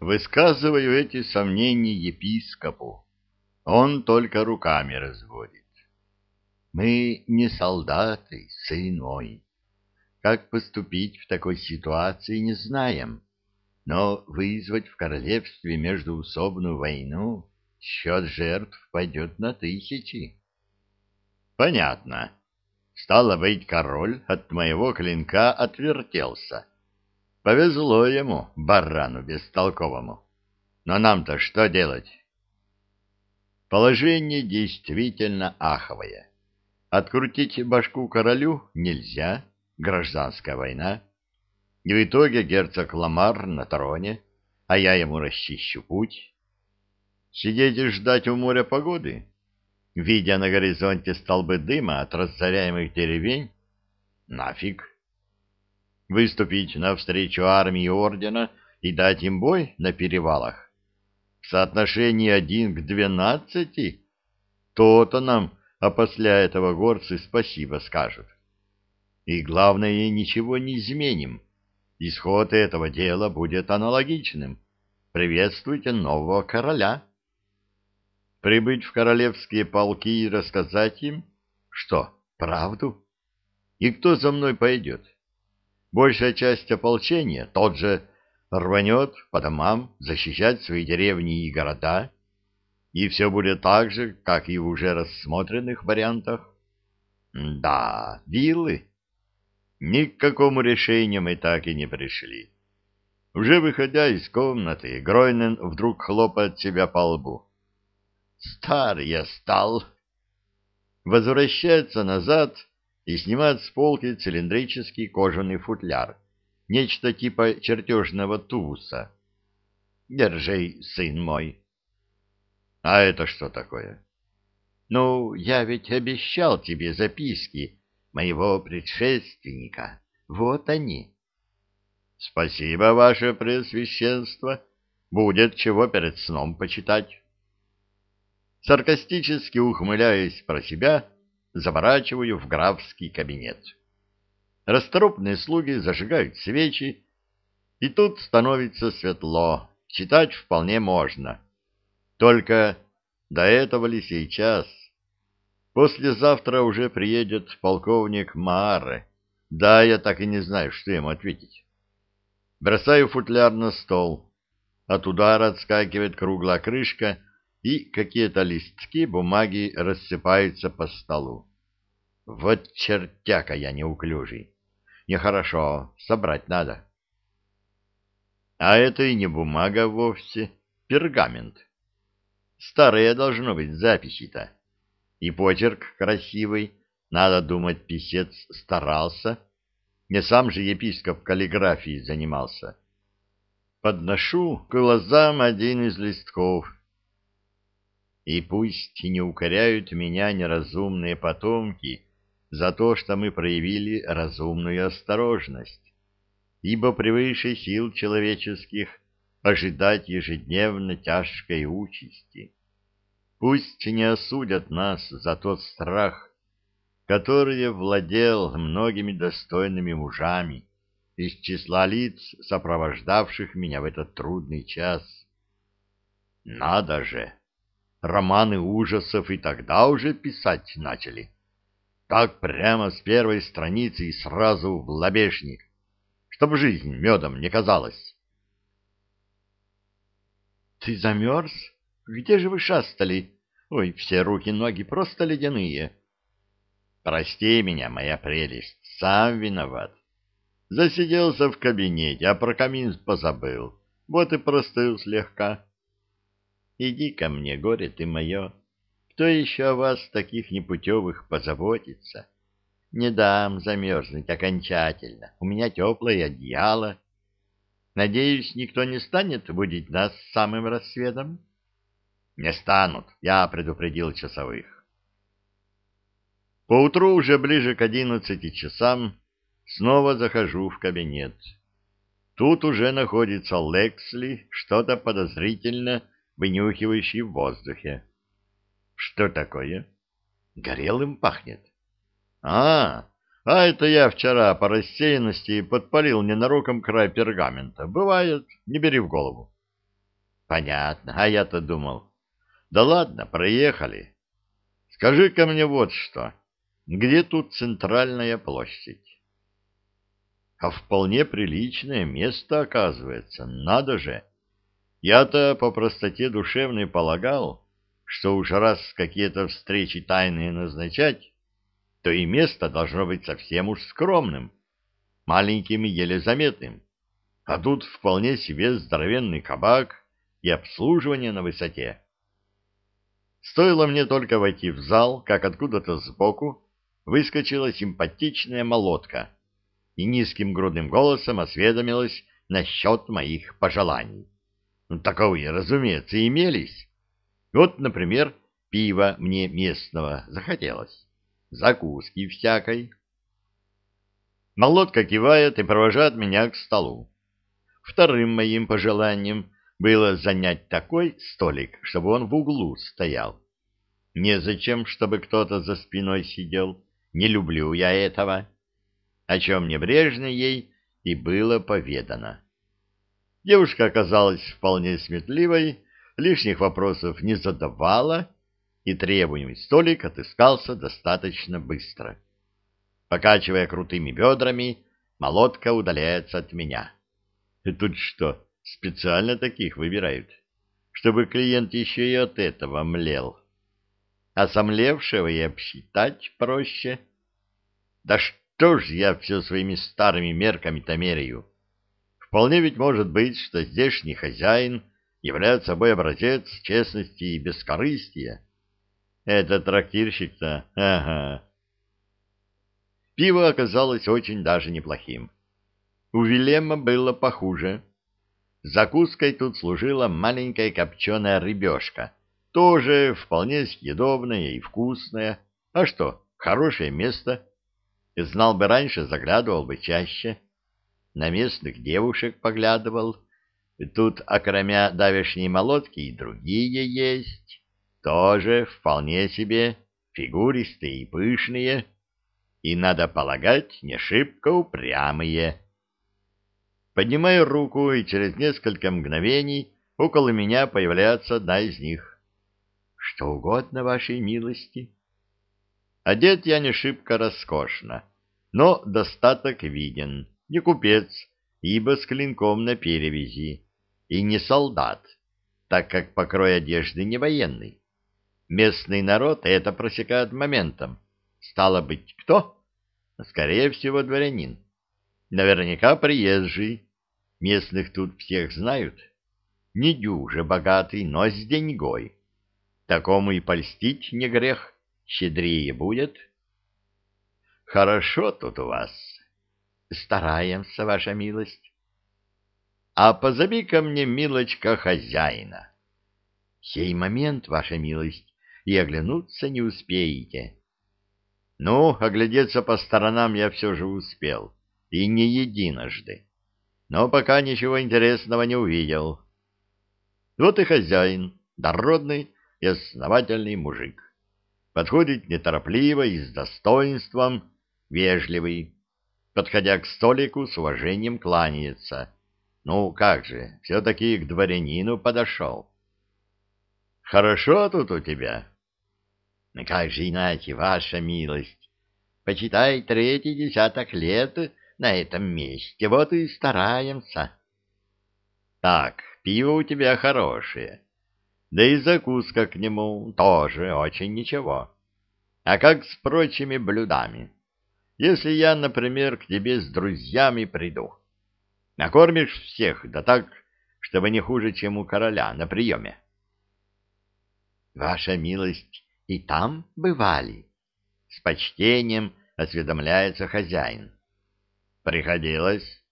Высказываю эти сомнения епископу. Он только руками разводит. Мы не солдаты, сын мой. Как поступить в такой ситуации, не знаем. Но вызвать в королевстве междуусобную войну счет жертв пойдет на тысячи. Понятно. Стало быть, король от моего клинка отвертелся. Повезло ему, барану бестолковому. Но нам-то что делать? Положение действительно аховое. Открутить башку королю нельзя, гражданская война. И в итоге герцог Ламар на троне, а я ему расчищу путь. Сидеть и ждать у моря погоды? Видя на горизонте столбы дыма от разоряемых деревень? Нафиг выступить навстречу армии ордена и дать им бой на перевалах. В соотношении один к двенадцати то-то нам, а после этого горцы спасибо скажут. И главное, ничего не изменим. Исход этого дела будет аналогичным. Приветствуйте нового короля. Прибыть в королевские полки и рассказать им, что, правду? И кто за мной пойдет? Большая часть ополчения тот же рванет по домам защищать свои деревни и города, и все будет так же, как и в уже рассмотренных вариантах. Да, виллы. Ни к какому решению мы так и не пришли. Уже выходя из комнаты, Гройнен вдруг хлопает себя по лбу. «Стар я стал!» Возвращается назад и снимает с полки цилиндрический кожаный футляр, нечто типа чертежного тубуса. «Держи, сын мой». «А это что такое?» «Ну, я ведь обещал тебе записки моего предшественника. Вот они». «Спасибо, ваше преосвященство. Будет чего перед сном почитать». Саркастически ухмыляясь про себя, заворачиваю в графский кабинет. Расторопные слуги зажигают свечи, и тут становится светло, читать вполне можно. Только до этого ли сейчас? Послезавтра уже приедет полковник Мааре. Да, я так и не знаю, что ему ответить. Бросаю футляр на стол. От удара отскакивает круглая крышка, и какие-то листки бумаги рассыпаются по столу. Вот чертяка я неуклюжий. Нехорошо, собрать надо. А это и не бумага вовсе, пергамент. Старые должно быть записи-то. И почерк красивый, надо думать, писец старался. Не сам же епископ каллиграфией занимался. Подношу к глазам один из листков. И пусть не укоряют меня неразумные потомки, за то, что мы проявили разумную осторожность, ибо превыше сил человеческих ожидать ежедневно тяжкой участи. Пусть не осудят нас за тот страх, который владел многими достойными мужами из числа лиц, сопровождавших меня в этот трудный час. Надо же! Романы ужасов и тогда уже писать начали. Так прямо с первой страницы и сразу в лобешник, чтобы жизнь медом не казалась. — Ты замерз? Где же вы шастали? Ой, все руки-ноги просто ледяные. — Прости меня, моя прелесть, сам виноват. Засиделся в кабинете, а про камин позабыл. Вот и простыл слегка. Иди ко мне, горе ты мое. Кто еще о вас, таких непутевых, позаботится? Не дам замерзнуть окончательно. У меня теплое одеяло. Надеюсь, никто не станет будить нас самым рассветом? Не станут, я предупредил часовых. Поутру, уже ближе к одиннадцати часам, снова захожу в кабинет. Тут уже находится Лексли, что-то подозрительно вынюхивающий в воздухе. Что такое? Горелым пахнет. А, а это я вчера по рассеянности подпалил ненароком край пергамента. Бывает, не бери в голову. Понятно, а я-то думал. Да ладно, проехали. Скажи-ка мне вот что. Где тут центральная площадь? А вполне приличное место, оказывается, надо же. Я-то по простоте душевной полагал, что уж раз какие-то встречи тайные назначать, то и место должно быть совсем уж скромным, маленьким и еле заметным. А тут вполне себе здоровенный кабак и обслуживание на высоте. Стоило мне только войти в зал, как откуда-то сбоку выскочила симпатичная молотка и низким грудным голосом осведомилась насчет моих пожеланий. Ну, таковые, разумеется, имелись. Вот, например, пива мне местного захотелось, закуски всякой. Молодка кивает и провожает меня к столу. Вторым моим пожеланием было занять такой столик, чтобы он в углу стоял. Незачем, чтобы кто-то за спиной сидел. Не люблю я этого. О чем небрежно ей и было поведано. Девушка оказалась вполне сметливой, лишних вопросов не задавала, и требуемый столик отыскался достаточно быстро. Покачивая крутыми бедрами, молотка удаляется от меня. И тут что, специально таких выбирают? Чтобы клиент еще и от этого млел. А сомлевшего и обсчитать проще. Да что ж я все своими старыми мерками-то меряю? Вполне ведь может быть, что здешний хозяин является собой образец честности и бескорыстия. Этот трактирщик-то, ага. Пиво оказалось очень даже неплохим. У Вилема было похуже. Закуской тут служила маленькая копченая рыбешка, тоже вполне съедобная и вкусная. А что, хорошее место. Знал бы раньше, заглядывал бы чаще на местных девушек поглядывал. Тут, окромя давешней молотки, и другие есть, тоже вполне себе фигуристые и пышные, и, надо полагать, не шибко упрямые. Поднимаю руку, и через несколько мгновений около меня появляется одна из них. Что угодно вашей милости. Одет я не шибко роскошно, но достаток виден не купец, ибо с клинком на перевязи, и не солдат, так как покрой одежды не военный. Местный народ это просекает моментом. Стало быть, кто? Скорее всего, дворянин. Наверняка приезжий. Местных тут всех знают. Не дюже богатый, но с деньгой. Такому и польстить не грех, щедрее будет. Хорошо тут у вас, Стараемся, ваша милость. А позови ко мне, милочка, хозяина. Сей момент, ваша милость, и оглянуться не успеете. Ну, оглядеться по сторонам я все же успел, и не единожды. Но пока ничего интересного не увидел. Вот и хозяин, дородный и основательный мужик. Подходит неторопливо и с достоинством, вежливый, подходя к столику, с уважением кланяется. Ну, как же, все-таки к дворянину подошел. Хорошо тут у тебя? Ну, как же иначе, ваша милость? Почитай, третий десяток лет на этом месте, вот и стараемся. Так, пиво у тебя хорошее, да и закуска к нему тоже очень ничего. А как с прочими блюдами? Если я, например, к тебе с друзьями приду, накормишь всех, да так, чтобы не хуже, чем у короля на приеме. Ваша милость и там бывали? С почтением осведомляется хозяин. Приходилось.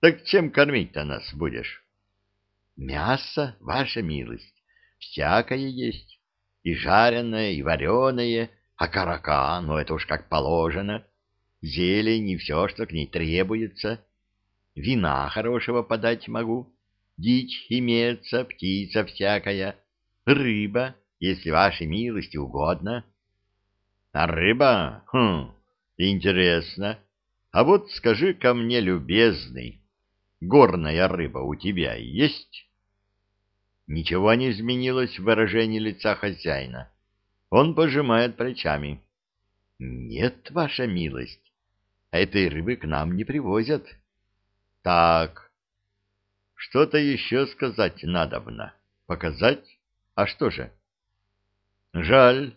Так чем кормить-то нас будешь? Мясо, ваша милость, всякое есть. И жареное, и вареное, а карака, ну это уж как положено зелень и все, что к ней требуется. Вина хорошего подать могу, дичь имеется, птица всякая, рыба, если вашей милости угодно. А рыба? Хм, интересно. А вот скажи ко мне, любезный, горная рыба у тебя есть? Ничего не изменилось в выражении лица хозяина. Он пожимает плечами. — Нет, ваша милость, этой рыбы к нам не привозят. — Так, что-то еще сказать надобно. Показать? А что же? — Жаль.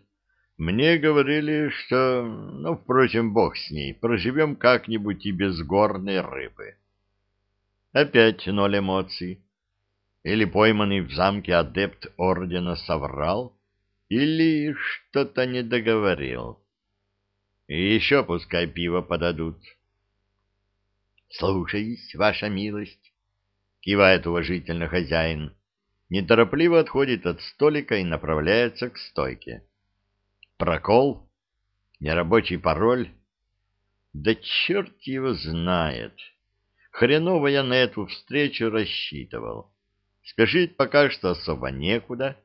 Мне говорили, что... Ну, впрочем, бог с ней. Проживем как-нибудь и без горной рыбы. Опять ноль эмоций. Или пойманный в замке адепт ордена соврал, или что-то не договорил. И еще пускай пиво подадут. Слушаюсь, ваша милость, кивает уважительно хозяин. Неторопливо отходит от столика и направляется к стойке. Прокол? Нерабочий пароль? Да черт его знает. Хреново я на эту встречу рассчитывал. Спешить пока что особо некуда.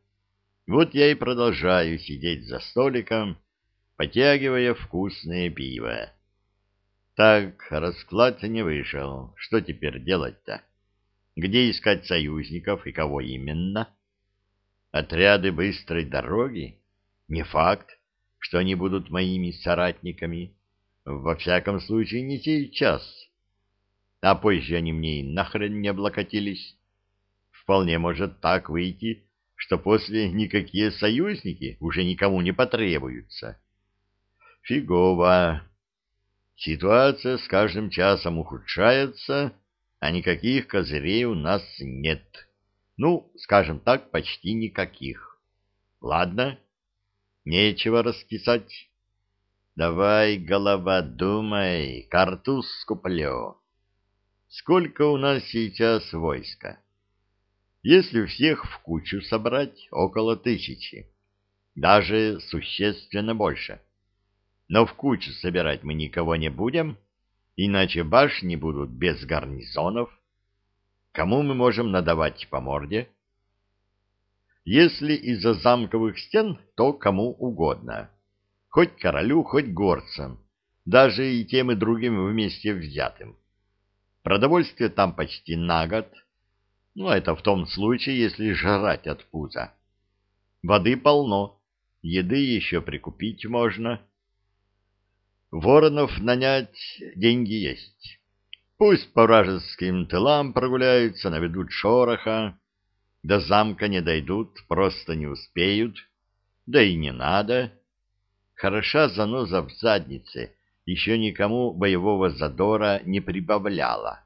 Вот я и продолжаю сидеть за столиком, потягивая вкусное пиво. Так, расклад не вышел. Что теперь делать-то? Где искать союзников и кого именно? Отряды быстрой дороги? Не факт, что они будут моими соратниками. Во всяком случае, не сейчас. А позже они мне и нахрен не облокотились. Вполне может так выйти, что после никакие союзники уже никому не потребуются. Фигово. Ситуация с каждым часом ухудшается, а никаких козырей у нас нет. Ну, скажем так, почти никаких. Ладно, нечего раскисать. Давай, голова, думай, картуз скуплю. Сколько у нас сейчас войска? Если всех в кучу собрать, около тысячи. Даже существенно больше. Но в кучу собирать мы никого не будем, — иначе башни будут без гарнизонов. Кому мы можем надавать по морде? Если из-за замковых стен, то кому угодно. Хоть королю, хоть горцам, даже и тем и другим вместе взятым. Продовольствие там почти на год. Ну, это в том случае, если жрать от пуза. Воды полно, еды еще прикупить можно. Воронов нанять деньги есть. Пусть по вражеским тылам прогуляются, наведут шороха. До замка не дойдут, просто не успеют. Да и не надо. Хороша заноза в заднице, еще никому боевого задора не прибавляла.